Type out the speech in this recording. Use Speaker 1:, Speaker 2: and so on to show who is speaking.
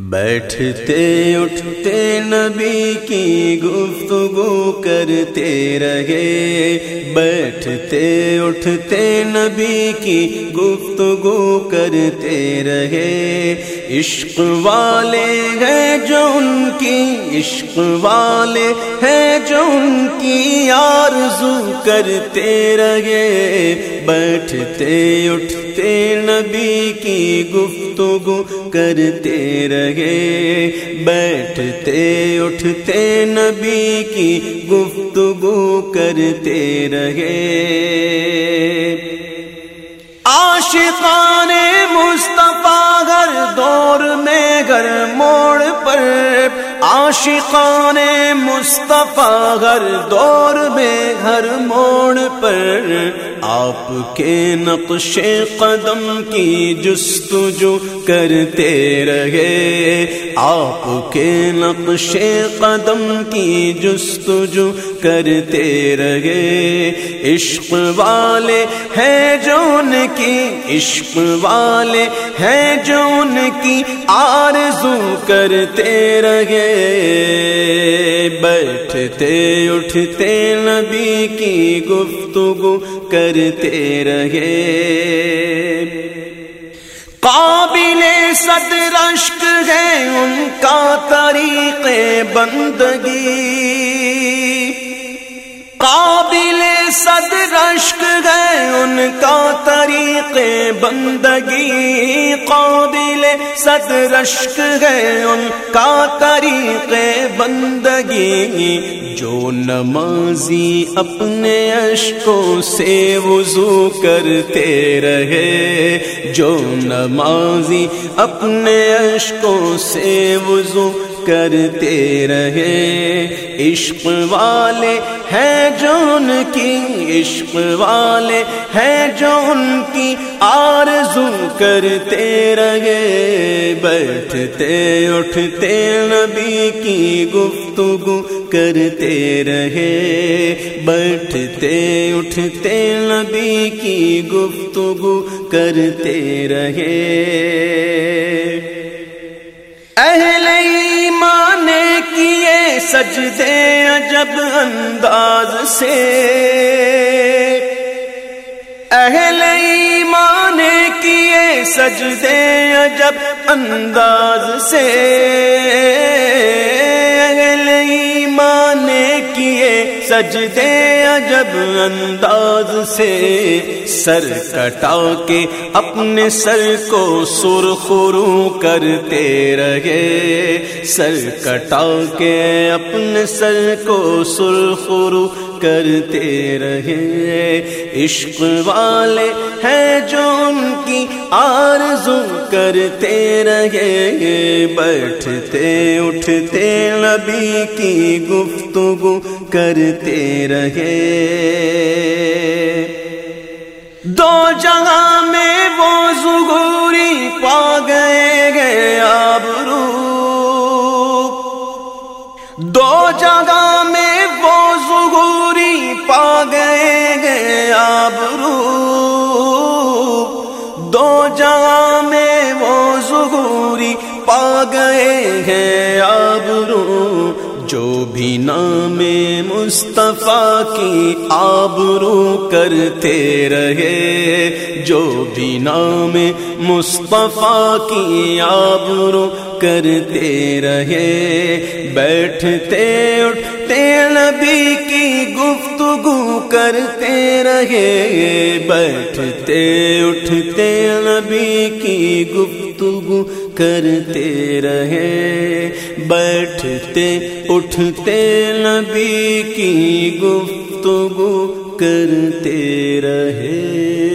Speaker 1: بیٹھتے اٹھتے نبی کی گفتگو کرتے رہے۔ بیٹھتے اٹھتے نبی کی گفتگو کرتے رہے۔ عشق والے ہیں جو ان کی عشق والے ہیں جو ان کی آرزو کرتے رہے، بیٹھتے، اٹھتے، نبی کی گفتگو کرتے رہے۔ بیٹھتے، اٹھتے، نبی کی گفتگو کرتے رہے۔ عاشقان مصطفیٰ عاشقان مصطفیٰ ہر دور میں ہر موڑ پر آپ کے نقش قدم کی جستجو کرتے رہے۔ آپ کے نقش قدم کی جستجو کرتے رہے۔ عشق والے ہیں جو ان کی، عشق والے ہیں جو ان کی آرزو کرتے رہے۔ بیٹھتے، اٹھتے نبی کی گفتگو کرتے رہے۔ قابل صد رشک ہے ان کا طریق بندگی۔ قابل صد رشک گئے ان کا طریق بندگی قابل صد رشک گئے ان کا طریق بندگی جو نمازی اپنے اشکوں سے وضو کرتے رہے جو نمازی اپنے اشکوں سے وضو کرتے رہے۔ عشق والے ہیں جو ان کی، عشق والے ہیں جو ان کی آرزو کرتے رہے۔ بیٹھتے، اٹھتے، نبی کی گفتگو کرتے رہے۔ بیٹھتے، اٹھتے، نبی کی گفتگو کرتے رہے۔ اہل سجدے عجب انداز سے۔ اہل ایمان کیے سجدے عجب انداز سے۔ اہل ایمان کیے سجدے عجب انداز سے سر کٹا کے اپنے سر کو سرخرو کرتے رہے۔ سر کٹا کے اپنے سر کو سرخرو کرتے رہے۔ عشق والے ہیں جو ان کی آرزو کرتے رہے۔ بیٹھتے، اٹھتے، نبی کی گفتگو کرتے رہے۔ دو جگہ میں وہ زگوری پا گئے گئے آبرو دو جگہ میں وہ زگوری پا گئے گئے آبرو دو جگہ میں وہ زگوری پا گئے ہیں آبرو جو بھی نام مصطفیٰ کی آبرو کرتے رہے جو بھی نام مصطفیٰ کی آبرو کرتے رہے۔ بیٹھتے، اٹھتے، نبی کی گفتگو کرتے رہے۔ بیٹھتے، اٹھتے، نبی کی گفتگو کرتے رہے۔ بیٹھتے، اٹھتے، نبی کی گفتگو کرتے رہے۔